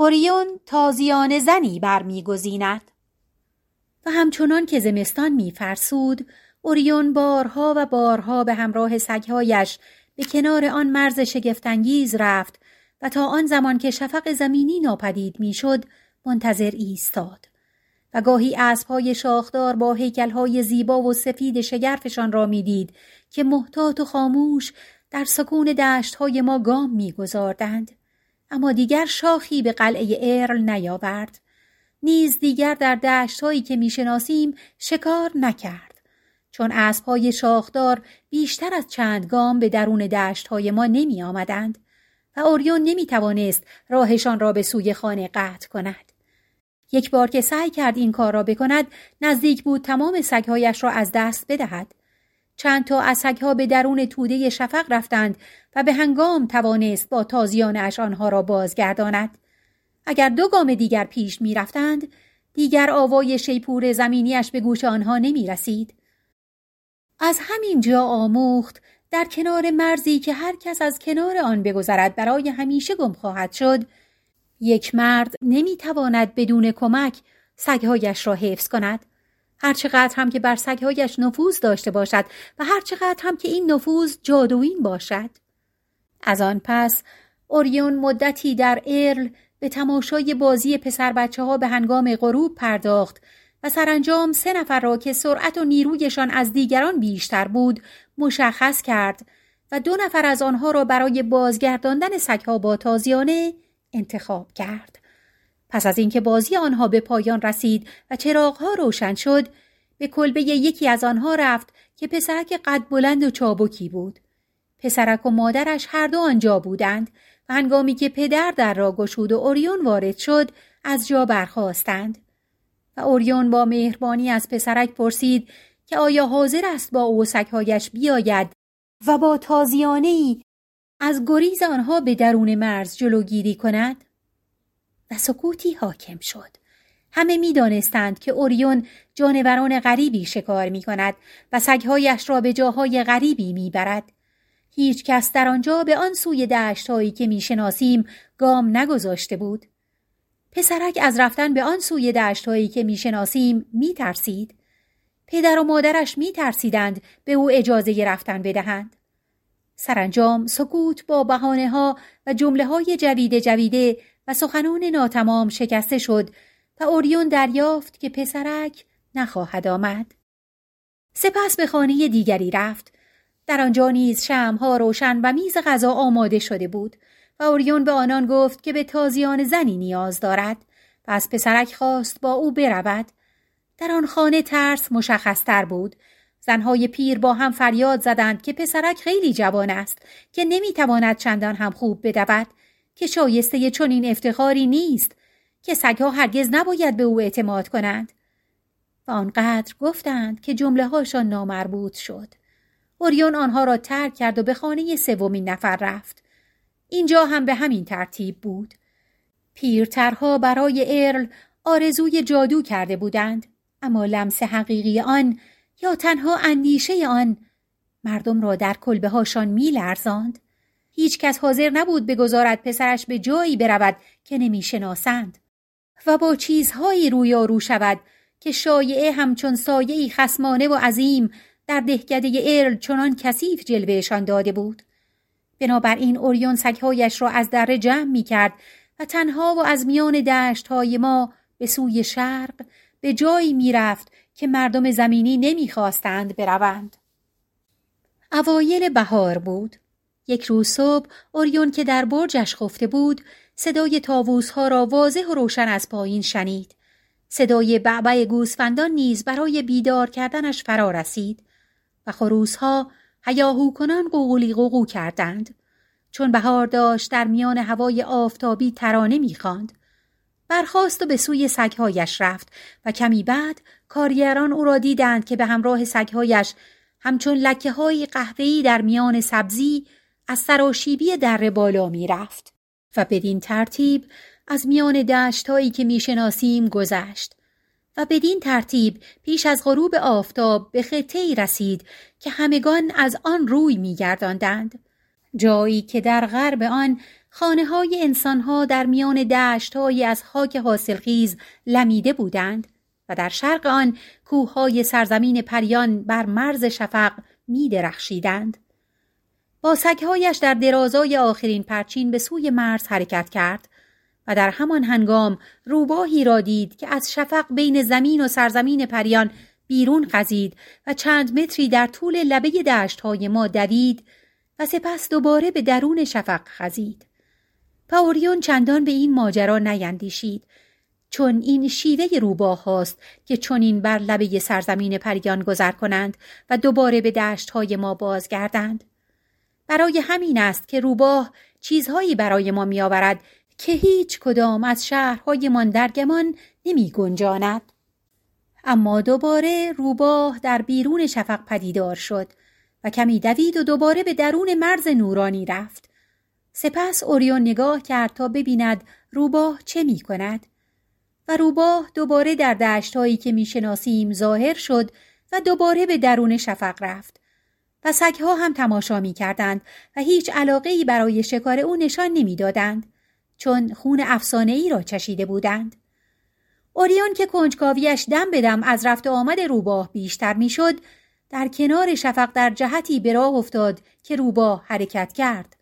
اوریون تازیان زنی برمیگزیند. و همچنان که زمستان میفرسود اوریون بارها و بارها به همراه سگهایش به کنار آن مرز شگفتانگیز رفت و تا آن زمان که شفق زمینی ناپدید می‌شد منتظر ایستاد. و گاهی اسبهای شاخدار با هیکلهای زیبا و سفید شگرفشان را می‌دید که محتاط و خاموش در سکون دشتهای ما گام میگذاردند. اما دیگر شاخی به قلعه ارل نیاورد نیز دیگر در دشتهایی که می‌شناسیم شکار نکرد چون اسبهای شاخدار بیشتر از چند گام به درون دشتهای ما نمی آمدند و اوریون نمی توانست راهشان را به سوی خانه قطع کند. یک بار که سعی کرد این کار را بکند نزدیک بود تمام سگهایش را از دست بدهد. چند تا از سگها به درون توده شفق رفتند و به هنگام توانست با تازیانش آنها را بازگرداند. اگر دو گام دیگر پیش می رفتند، دیگر آوای شیپور زمینیش به گوش آنها نمی رسید. از همین جا آموخت در کنار مرزی که هر کس از کنار آن بگذرد برای همیشه گم خواهد شد یک مرد نمی تواند بدون کمک سگهایش را حفظ کند هرچقدر هم که بر سگهایش نفوذ داشته باشد و هرچقدر هم که این نفوذ جادوین باشد از آن پس اوریون مدتی در ارل به تماشای بازی پسر بچه ها به هنگام غروب پرداخت و سرانجام سه نفر را که سرعت و نیرویشان از دیگران بیشتر بود مشخص کرد و دو نفر از آنها را برای بازگرداندن سگها با تازیانه انتخاب کرد. پس از اینکه بازی آنها به پایان رسید و چراغها روشن شد به کلبه یکی از آنها رفت که پسرک قد بلند و چابکی بود. پسرک و مادرش هر دو آنجا بودند و هنگامی که پدر در را گشود و اوریون وارد شد از جا برخواستند. و اوریون با مهربانی از پسرک پرسید که آیا حاضر است با او سگهایش بیاید و با تازیانه ای از گریز آنها به درون مرز جلوگیری کند؟ و سکوتی حاکم شد. همه می دانستند که اوریون جانوران غریبی شکار می کند و سگهایش را به جاهای غریبی می برد. هیچ کس در آنجا به آن سوی دشتهایی که می شناسیم گام نگذاشته بود. پسرک از رفتن به آن سوی دشتهایی که می‌شناسیم میترسید پدر و مادرش میترسیدند به او اجازه رفتن بدهند سرانجام سکوت با بحانه ها و جمله های جویده جویده و سخنان ناتمام شکسته شد و اوریون دریافت که پسرک نخواهد آمد. سپس به خانه دیگری رفت. در آنجا نیز شمها روشن و میز غذا آماده شده بود و اوریون به آنان گفت که به تازیان زنی نیاز دارد و از پسرک خواست با او برود در آن خانه ترس مشخصتر بود زنهای پیر با هم فریاد زدند که پسرک خیلی جوان است که نمی‌تواند چندان هم خوب بدود که شایسته چنین افتخاری نیست که سگها هرگز نباید به او اعتماد کنند و آنقدر گفتند که جمله هاشان نامربوط شد اوریون آنها را ترک کرد و به خانه سومین نفر رفت اینجا هم به همین ترتیب بود. پیرترها برای ارل آرزوی جادو کرده بودند اما لمس حقیقی آن یا تنها اندیشه آن مردم را در کلبه هاشان می لرزاند. هیچ کس حاضر نبود بگذارد پسرش به جایی برود که نمی شناسند و با چیزهایی رویارو شود که شایعه همچون سایهی خسمانه و عظیم در دهکده ارل چنان کثیف جلوهشان داده بود. بنابراین اوریون سگهایش را از دره جمع می کرد و تنها و از میان دشت های ما به سوی شرق به جایی می رفت که مردم زمینی نمی خواستند بروند. اوایل بهار بود. یک روز صبح اوریون که در برجش خفته بود صدای تاووس ها را واضح و روشن از پایین شنید. صدای بعبع گوسفندان نیز برای بیدار کردنش فرا رسید و خروس ها هیاهو کنان قوقولی قوقو کردند. چون بهار داشت در میان هوای آفتابی ترانه می‌خواند برخاست و به سوی سگهایش رفت و کمی بعد کارگران او را دیدند که به همراه سگهایش همچون لکه های قهوه‌ای در میان سبزی از سراشیبی در بالا می رفت و بدین ترتیب از میان دشتهایی که می‌شناسیم گذشت و بدین ترتیب پیش از غروب آفتاب به خطه رسید که همگان از آن روی میگرداندند جایی که در غرب آن خانه های انسان ها در میان دشت از خاک حاصلخیز لمیده بودند و در شرق آن کوه های سرزمین پریان بر مرز شفق می درخشیدند. با سگهایش در درازای آخرین پرچین به سوی مرز حرکت کرد و در همان هنگام روباهی را دید که از شفق بین زمین و سرزمین پریان بیرون خزید و چند متری در طول لبه دشت های ما دوید و سپس دوباره به درون شفق خزید. پاوریون چندان به این ماجرا نیندیشید چون این شیوه روباه هاست که چنین بر لبه سرزمین پریان گذر کنند و دوباره به دشت های ما بازگردند. برای همین است که روباه چیزهایی برای ما میآورد که هیچ کدام از شهرهایمان در گمان نمی گنجاند. اما دوباره روباه در بیرون شفق پدیدار شد و کمی دوید و دوباره به درون مرز نورانی رفت. سپس اوریون نگاه کرد تا ببیند روباه چه می کند و روباه دوباره در دشتهایی که می‌شناسیم ظاهر شد و دوباره به درون شفق رفت و سگها هم تماشا می کردند و هیچ علاقه ای برای شکار او نشان نمی‌دادند چون خون افسانه ای را چشیده بودند. اوریون که کنجکاویش دم به دم از رفت آمد روباه بیشتر می‌شد در کنار شفق در جهتی به راه افتاد که روباه حرکت کرد.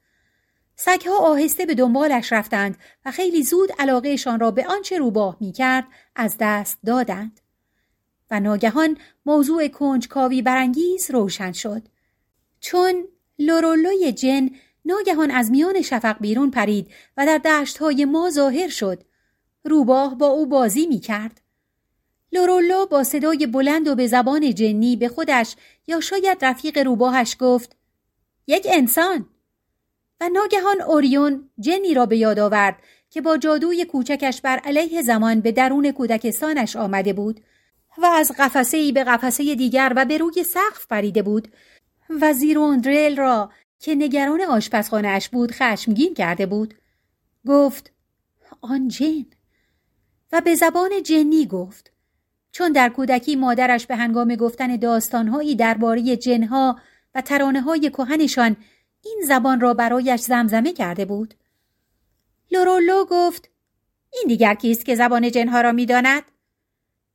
سگها آهسته به دنبالش رفتند و خیلی زود علاقهشان را به آنچه روباه می کرد از دست دادند. و ناگهان موضوع کنجکاوی برانگیز روشن شد. چون لورولوی جن ناگهان از میان شفق بیرون پرید و در دشتهای ما ظاهر شد. روباه با او بازی می کرد. لورولو با صدای بلند و به زبان جنی به خودش یا شاید رفیق روباهش گفت یک انسان و ناگهان اوریون جنی را به یاد آورد که با جادوی کوچکش بر علیه زمان به درون کودکستانش آمده بود و از قفسه ای به قفسه دیگر و به روی سقف پریده بود و زیروندرل را که نگران آشپزخانهاش بود خشمگین کرده بود گفت آن جن و به زبان جنی گفت چون در کودکی مادرش به هنگام گفتن داستانهایی درباره جنها و ترانه های کهنشان این زبان را برایش زمزمه کرده بود. لورولو گفت این دیگر کیست که زبان جنها را می‌داند؟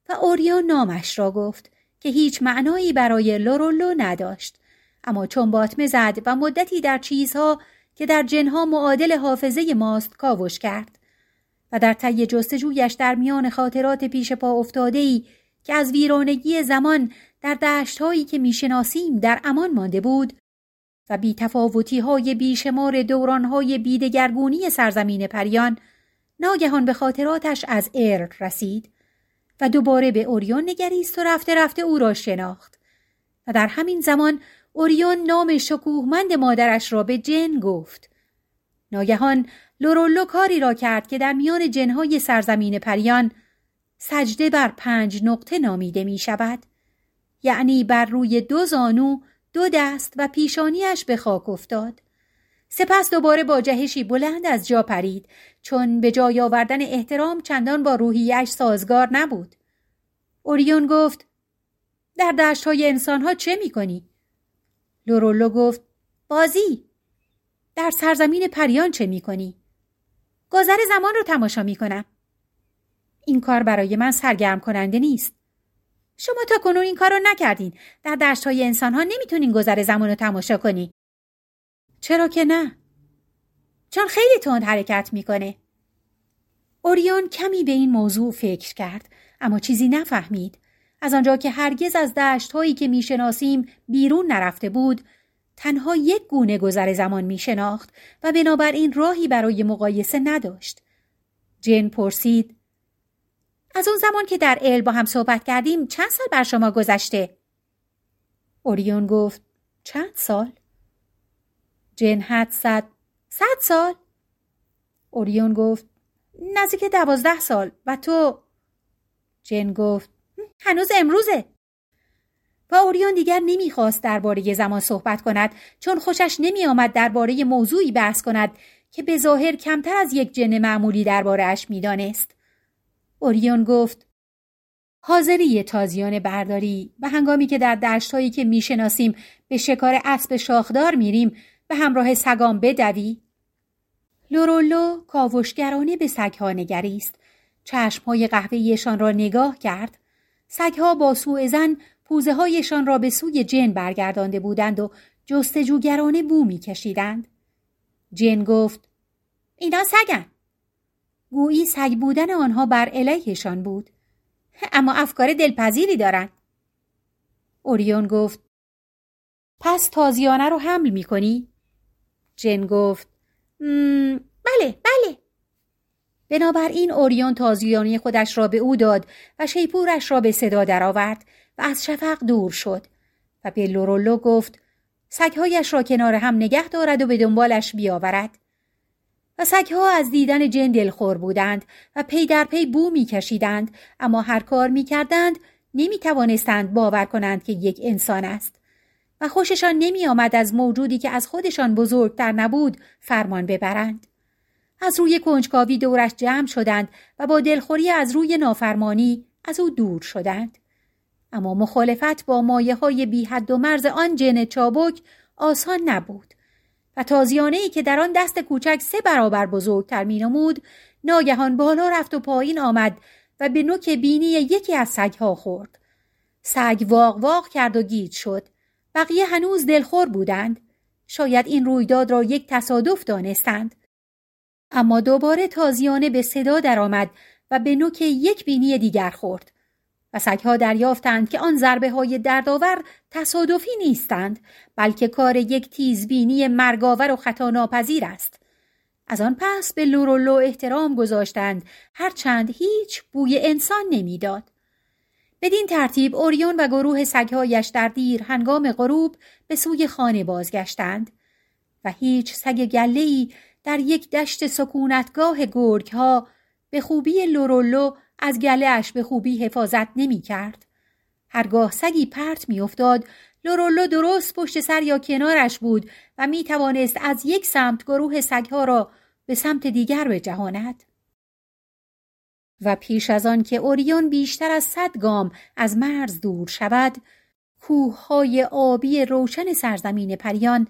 و اوریون نامش را گفت که هیچ معنایی برای لورولو نداشت. اما چون باطمه زد و مدتی در چیزها که در جنها معادل حافظه ماست کاوش کرد و در طی جستجویش در میان خاطرات پیش پا افتادهی که از ویرانگی زمان در دشتهایی که می‌شناسیم در امان مانده بود و بیتفاوتی های بیشمار دوران های بیدگرگونی سرزمین پریان ناگهان به خاطراتش از ار رسید و دوباره به اوریون نگریست و رفته رفته او را شناخت و در همین زمان اوریون نام شکوهمند مادرش را به جن گفت ناگهان لورولو کاری را کرد که در میان جنهای سرزمین پریان سجده بر پنج نقطه نامیده می شود یعنی بر روی دو زانو دو دست و پیشانیش به خاک افتاد. سپس دوباره با جهشی بلند از جا پرید چون به جای آوردن احترام چندان با روحیش سازگار نبود. اوریون گفت در دشت های انسان ها چه می کنی؟ لورولو گفت بازی در سرزمین پریان چه می کنی؟ گذر زمان رو تماشا می کنم. این کار برای من سرگرم کننده نیست. شما تا کنون این کار رو نکردین در دشت های انسان ها نمی‌تونین گذر زمان رو تماشا کنی چرا که نه چون خیلی تند حرکت می‌کنه اوریون کمی به این موضوع فکر کرد اما چیزی نفهمید از آنجا که هرگز از دشت هایی که می‌شناسیم بیرون نرفته بود تنها یک گونه گذر زمان میشناخت و بنابراین راهی برای مقایسه نداشت جن پرسید از اون زمان که در ال با هم صحبت کردیم چند سال بر شما گذشته؟ اوریون گفت چند سال؟ جن حد زد صد سال اوریون گفت نزدیک دوازده سال و تو جن گفت هنوز امروزه. و اوریون دیگر نمی‌خواست درباره زمان صحبت کند چون خوشش نمیآمد درباره موضوعی بحث کند که به ظاهر کمتر از یک جن معمولی دربارهاش می‌دانست. اوریون گفت حاضری تازیان برداری و هنگامی که در دشتهایی که می‌شناسیم به شکار اسب شاخدار میریم به همراه سگام بدوی؟ لورولو کاوشگرانه به سگها نگریست. چشمهای قهوهیشان را نگاه کرد. سگها با سوء زن پوزه هایشان را به سوی جن برگردانده بودند و جستجوگرانه بو میکشیدند. جن گفت اینا سگن گویی سگ بودن آنها بر علیهشان بود. اما افکار دلپذیری دارند. اوریون گفت پس تازیانه رو حمل می‌کنی؟ جن گفت بله بله. بنابراین اوریون تازیانی خودش را به او داد و شیپورش را به صدا درآورد و از شفق دور شد و به لورولو گفت سگهایش را کنار هم نگه دارد و به دنبالش بیاورد و سگها از دیدن جن دلخور بودند و پی در پی بو میکشیدند اما هر کار می‌کردند نمی توانستند باور کنند که یک انسان است و خوششان نمی آمد از موجودی که از خودشان بزرگتر نبود فرمان ببرند. از روی کنجکاوی دورش جمع شدند و با دلخوری از روی نافرمانی از او دور شدند. اما مخالفت با مایه های بی حد و مرز آن جن چابک آسان نبود و تازیانه ای که در آن دست کوچک سه برابر بزرگتر می نمود ناگهان بالا رفت و پایین آمد و به نوک بینی یکی از سگها خورد. سگ واق واق کرد و گیج شد. بقیه هنوز دلخور بودند. شاید این رویداد را یک تصادف دانستند. اما دوباره تازیانه به صدا درآمد و به نوک یک بینی دیگر خورد. و سگها دریافتند که آن ضربه های دردآور تصادفی نیستند بلکه کار یک تیزبینی مرگاور و خطا ناپذیر است. از آن پس به لورولو احترام گذاشتند هرچند هیچ بوی انسان نمی‌داد. بدین ترتیب اوریون و گروه سگهایش در دیر هنگام غروب به سوی خانه بازگشتند و هیچ سگ گله‌ای در یک دشت سکونتگاه گرگ به خوبی لورولو از گلهش به خوبی حفاظت نمی کرد. هرگاه سگی پرت می افتاد، لورولو درست پشت سر یا کنارش بود و می توانست از یک سمت گروه سگها را به سمت دیگر بجهاند. و پیش از آن که اوریون بیشتر از صد گام از مرز دور شود کوههای آبی روشن سرزمین پریان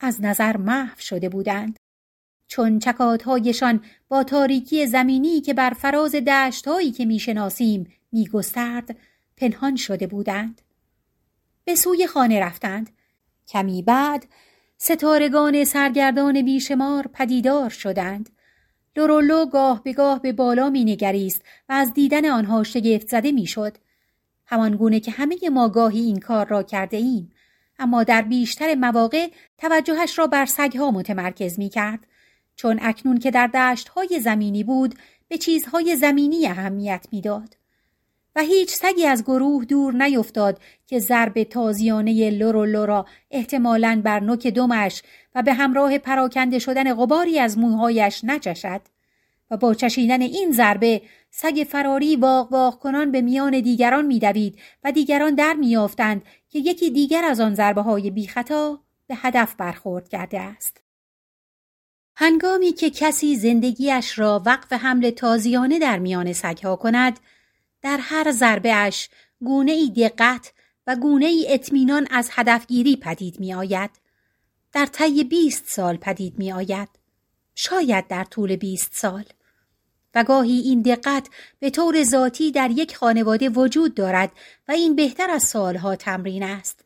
از نظر محو شده بودند چون چکاتهایشان با تاریکی زمینی که بر فراز دشتهایی که می‌شناسیم میگسترد پنهان شده بودند به سوی خانه رفتند کمی بعد ستارگان سرگردان بیشمار پدیدار شدند لورولو گاه به گاه به بالا می نگریست و از دیدن آنها شگفت زده می شد. همان گونه که همه ما گاهی این کار را کرده ایم. اما در بیشتر مواقع توجهش را بر سگها متمرکز می کرد. چون اکنون که در دشتهای زمینی بود به چیزهای زمینی اهمیت می‌داد. و هیچ سگی از گروه دور نیفتاد که ضرب تازیانه لورولو را احتمالاً بر نوک دمش و به همراه پراکنده شدن غباری از موهایش نچشد و با چشیدن این ضربه سگ فراری واق واق کنان به میان دیگران میدوید و دیگران در میافتند که یکی دیگر از آن ضربه های بی خطا به هدف برخورد کرده است. هنگامی که کسی زندگیش را وقف حمل تازیانه در میان سگها کند، در هر ضربه اش گونه ای دقت و گونه ای اطمینان از هدفگیری پدید می آید. در طی بیست سال پدید می آید. شاید در طول بیست سال. و گاهی این دقت به طور ذاتی در یک خانواده وجود دارد و این بهتر از سالها تمرین است.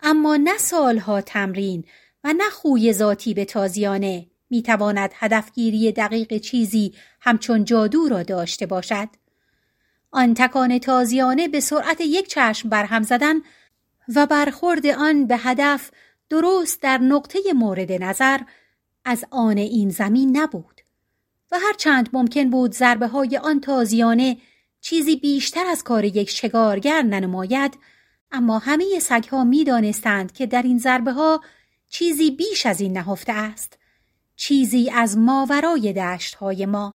اما نه سالها تمرین و نه خوی ذاتی به تازیانه می تواند هدفگیری دقیق چیزی همچون جادو را داشته باشد. آن تکان تازیانه به سرعت یک چشم برهم زدن و برخورد آن به هدف درست در نقطه مورد نظر از آن این زمین نبود و هرچند ممکن بود ضربه های آن تازیانه چیزی بیشتر از کار یک شگارگر ننماید اما همه سگها می دانستند که در این ضربه ها چیزی بیش از این نهفته است چیزی از ماورای دشت های ما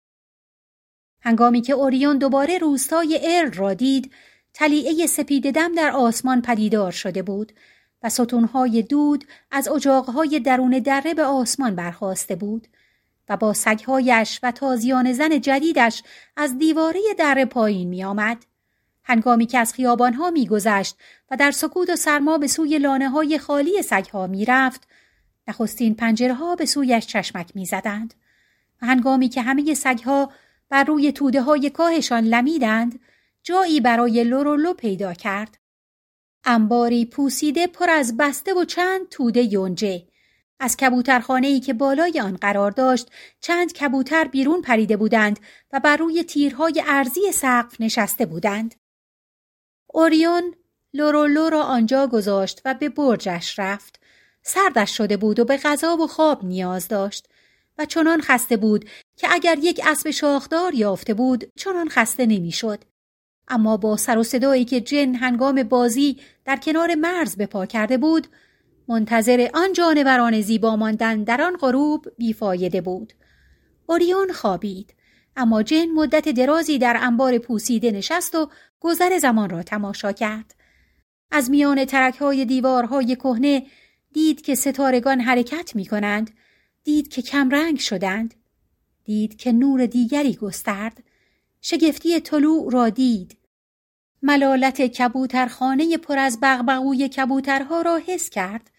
هنگامی که اوریون دوباره روستای ارل را دید تلیعه سپید دم در آسمان پدیدار شده بود و ستونهای دود از اجاقهای درون دره به آسمان برخواسته بود و با سگهایش و تازیان زن جدیدش از دیواره دره پایین می آمد. هنگامی که از خیابانها میگذشت و در سکوت و سرما به سوی لانه های خالی سگها می‌رفت نخستین پنجره ها به سویش چشمک می‌زدند. و هنگامی که همه سگها بر روی توده های کاهشان لمیدند جایی برای لورولو پیدا کرد. انباری پوسیده پر از بسته و چند توده یونجه. از کبوترخانه ای که بالای آن قرار داشت چند کبوتر بیرون پریده بودند و بر روی تیرهای ارزی سقف نشسته بودند. اوریون لورولو را آنجا گذاشت و به برجش رفت. سردش شده بود و به غذا و خواب نیاز داشت و چنان خسته بود که اگر یک اسب شاخدار یافته بود چنان خسته نمی‌شد. اما با سر و صدایی که جن هنگام بازی در کنار مرز به پا کرده بود منتظر آن جانوران زیبا ماندن در آن غروب بیفایده بود. اوریون خوابید. اما جن مدت درازی در انبار پوسیده نشست و گذر زمان را تماشا کرد. از میان ترک های دیوارهای کهنه دید که ستارگان حرکت می کنند. دید که کمرنگ شدند. دید که نور دیگری گسترد. شگفتی طلوع را دید. ملالت کبوترخانه پر از بغبغوی کبوترها را حس کرد.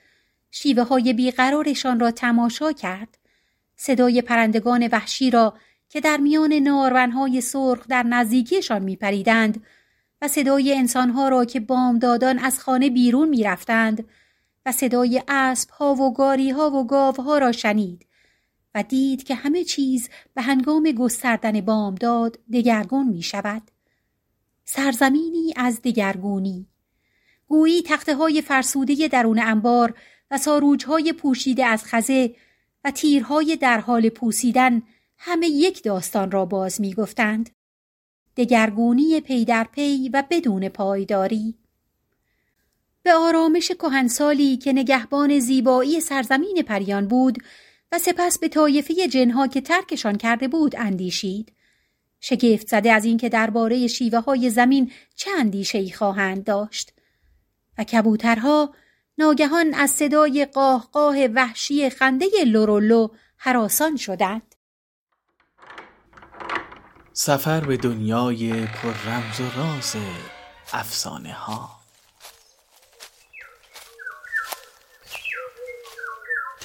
شیوه های بیقرارشان را تماشا کرد. صدای پرندگان وحشی را که در میان نارونهای سرخ در نزدیکیشان میپریدند و صدای انسانها را که بامدادان از خانه بیرون می‌رفتند و صدای اسبها و گاریها و گاوها را شنید و دید که همه چیز به هنگام گستردن بامداد دگرگون می شود. سرزمینی از دگرگونی گویی تخته های فرسوده درون انبار و ساروجهای پوشیده از خزه و تیرهای در حال پوسیدن همه یک داستان را باز می گفتند. دگرگونی پی در پی و بدون پایداری به آرامش کهنسالی که نگهبان زیبایی سرزمین پریان بود و سپس به طایفه جنها که ترکشان کرده بود اندیشید. شگفت زده از اینکه درباره شیوه های زمین چه اندیشه خواهند داشت. و کبوترها ناگهان از صدای قاه وحشی خنده لورولو حراسان شدند. سفر به دنیای پر رمز و راز افسانه ها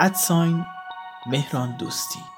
ادساین مهران دوستی.